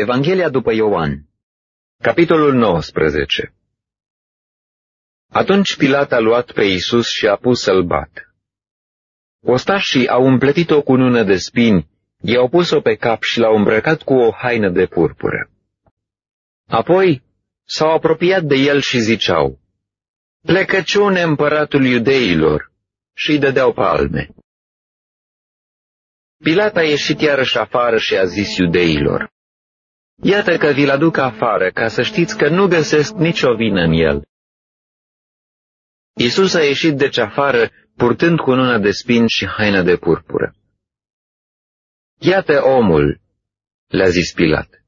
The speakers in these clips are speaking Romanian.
Evanghelia după Ioan Capitolul 19 Atunci Pilat a luat pe Iisus și a pus să-l bat. Ostașii au împletit-o cu nună de spini, i-au pus-o pe cap și l-au îmbrăcat cu o haină de purpură. Apoi s-au apropiat de el și ziceau, Plecăciune împăratul iudeilor, și îi dădeau palme. Pilat a ieșit iarăși afară și a zis iudeilor, Iată că vi-l aduc afară, ca să știți că nu găsesc nicio vină în el. Iisus a ieșit deci afară, purtând cu cununa de spin și haina de purpură. Iată omul, le-a zis Pilat.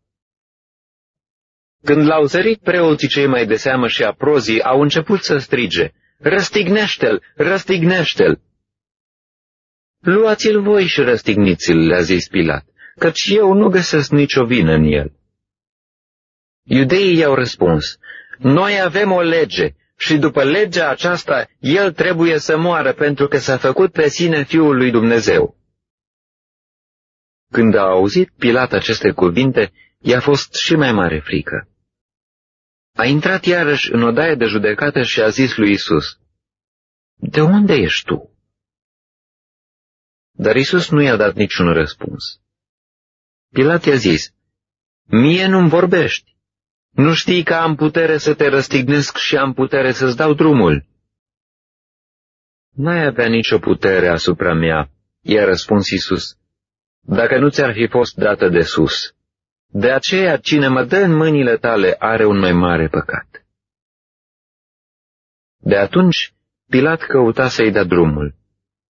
Când l-au zărit preoții cei mai de seamă și aprozii, au început să strige, Răstignește-l, răstignește-l! Luați-l voi și răstigniți-l, le-a zis Pilat, căci eu nu găsesc nicio vină în el. Iudeii i-au răspuns, Noi avem o lege și după legea aceasta el trebuie să moară pentru că s-a făcut pe sine Fiul lui Dumnezeu. Când a auzit Pilat aceste cuvinte, i-a fost și mai mare frică. A intrat iarăși în odaie de judecată și a zis lui Isus, De unde ești tu? Dar Isus nu i-a dat niciun răspuns. Pilat i-a zis, Mie nu-mi vorbești. Nu știi că am putere să te răstignesc și am putere să-ți dau drumul? N-ai avea nicio putere asupra mea, i-a răspuns Isus, dacă nu ți-ar fi fost dată de sus. De aceea, cine mă dă în mâinile tale are un mai mare păcat. De atunci, Pilat căuta să-i dea drumul.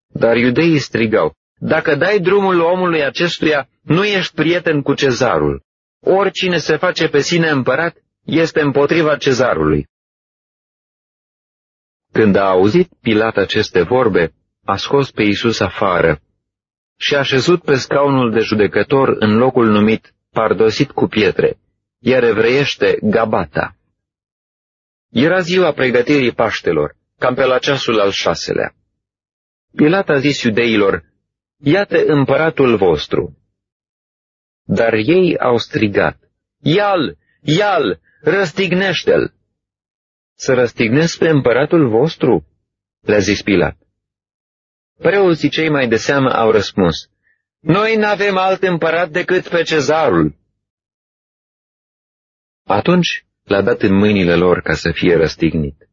Dar iudeii strigau, dacă dai drumul omului acestuia, nu ești prieten cu cezarul. Oricine se face pe sine împărat este împotriva cezarului. Când a auzit Pilat aceste vorbe, a scos pe Iisus afară și a șezut pe scaunul de judecător în locul numit pardosit cu pietre, iar evreiește Gabata. Era ziua pregătirii Paștelor, cam pe la ceasul al șaselea. Pilat a zis iudeilor, Iată împăratul vostru. Dar ei au strigat, Ial, ial, răstignește-l! Să răstignesc pe împăratul vostru? Le-a zis Pilat. Preoții cei mai de seamă au răspuns, Noi n-avem alt împărat decât pe cezarul. Atunci l-a dat în mâinile lor ca să fie răstignit.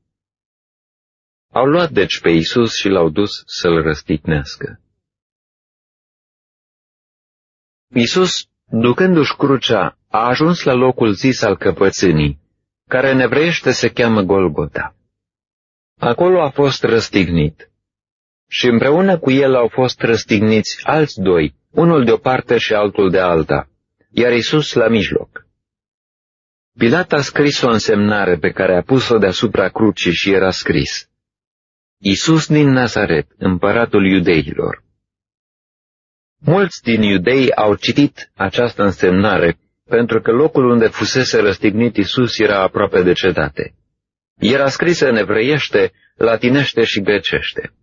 Au luat deci pe Isus și l-au dus să-l răstignească. Isus, ducându-și crucea, a ajuns la locul zis al căpățânii, care în evreiește se cheamă Golgota. Acolo a fost răstignit. Și împreună cu el au fost răstigniți alți doi, unul de o parte și altul de alta, iar Isus la mijloc. Pilat a scris o însemnare pe care a pus-o deasupra crucii și era scris, Isus din Nazaret, împăratul iudeilor. Mulți din iudei au citit această însemnare, pentru că locul unde fusese răstignit Isus era aproape de cetate. Era scrisă în evreiește, latinește și grecește.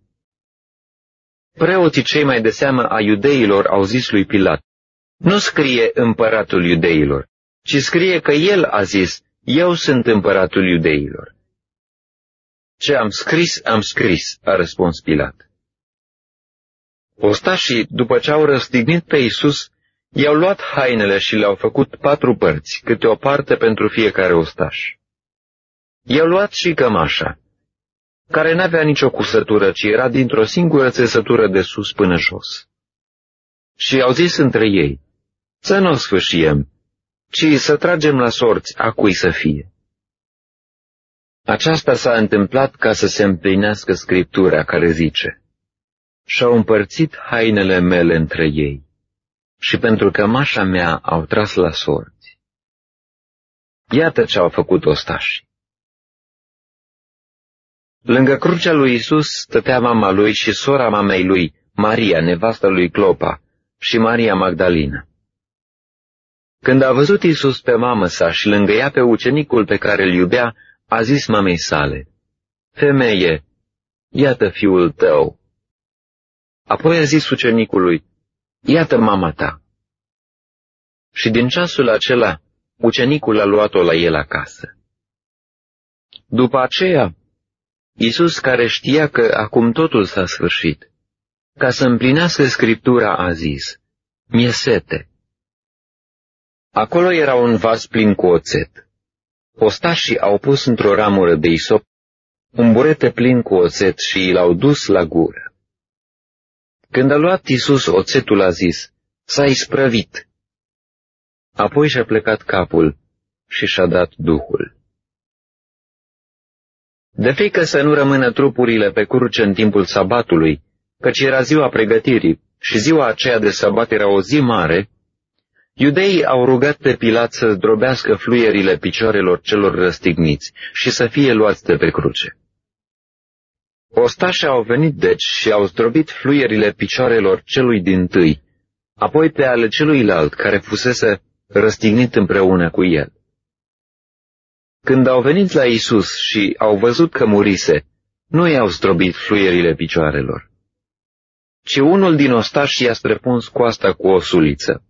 Preoții cei mai de seamă a iudeilor au zis lui Pilat, nu scrie împăratul iudeilor, ci scrie că el a zis, eu sunt împăratul iudeilor. Ce am scris, am scris, a răspuns Pilat. Ostașii, după ce au răstignit pe Isus, i-au luat hainele și le-au făcut patru părți, câte o parte pentru fiecare ostaș. I-au luat și cămașa, care n-avea nicio cusătură, ci era dintr-o singură țesătură de sus până jos. Și au zis între ei, să nu o sfâșiem, ci să tragem la sorți a cui să fie. Aceasta s-a întâmplat ca să se împlinească scriptura care zice, și-au împărțit hainele mele între ei și pentru că mașa mea au tras la sorți. Iată ce au făcut ostașii. Lângă crucea lui Isus stătea mama lui și sora mamei lui, Maria, nevasta lui Clopa, și Maria Magdalena. Când a văzut Isus pe mamă sa și lângă ea pe ucenicul pe care îl iubea, a zis mamei sale, Femeie, iată fiul tău. Apoi a zis ucenicului, Iată mama ta. Și din ceasul acela, ucenicul a luat-o la el acasă. După aceea, Isus, care știa că acum totul s-a sfârșit, ca să împlinească Scriptura, a zis, Mie sete. Acolo era un vas plin cu oțet. Ostașii au pus într-o ramură de isop un burete plin cu oțet și l-au dus la gură. Când a luat Isus oțetul, a zis, s-a isprăvit. Apoi și-a plecat capul și și-a dat duhul. De frică să nu rămână trupurile pe cruce în timpul sabatului, căci era ziua pregătirii și ziua aceea de sabat era o zi mare, iudeii au rugat pe Pilat să zdrobească fluierile picioarelor celor răstigniți și să fie luați de pe cruce. Ostașii au venit deci și au zdrobit fluierile picioarelor celui din tâi, apoi pe ale celuilalt care fusese răstignit împreună cu el. Când au venit la Isus și au văzut că murise, nu i-au zdrobit fluierile picioarelor, ci unul din ostași i-a străpuns coasta cu o suliță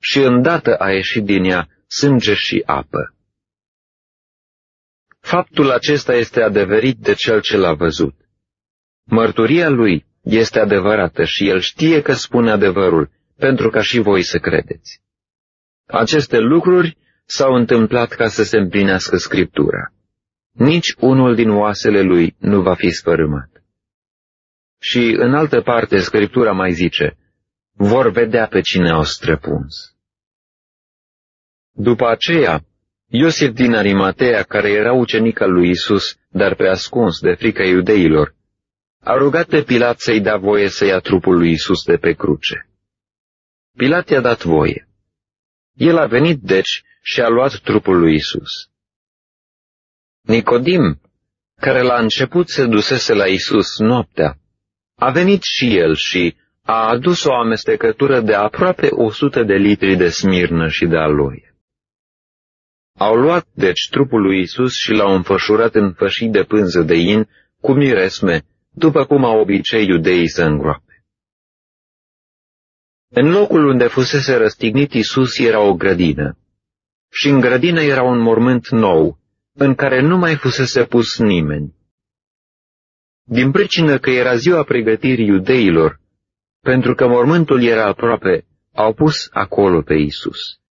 și îndată a ieșit din ea sânge și apă. Faptul acesta este adeverit de cel ce l-a văzut. Mărturia lui este adevărată și el știe că spune adevărul, pentru ca și voi să credeți. Aceste lucruri s-au întâmplat ca să se împlinească Scriptura. Nici unul din oasele lui nu va fi sfărâmat. Și în altă parte Scriptura mai zice, vor vedea pe cine au străpuns. După aceea, Iosif din Arimatea, care era ucenic al lui Isus, dar pe ascuns de frica iudeilor, a rugat pe Pilat să-i dea voie să ia trupul lui Isus de pe cruce. Pilat i-a dat voie. El a venit, deci, și a luat trupul lui Isus. Nicodim, care la început se dusese la Isus noaptea, a venit și el și a adus o amestecătură de aproape o sută de litri de smirnă și de aloie. Au luat, deci, trupul lui Isus și l-au înfășurat în fășii de pânză de in cu miresme după cum au obicei iudeii să îngroape. În locul unde fusese răstignit Isus era o grădină, și în grădină era un mormânt nou, în care nu mai fusese pus nimeni. Din pricină că era ziua pregătirii iudeilor, pentru că mormântul era aproape, au pus acolo pe Isus.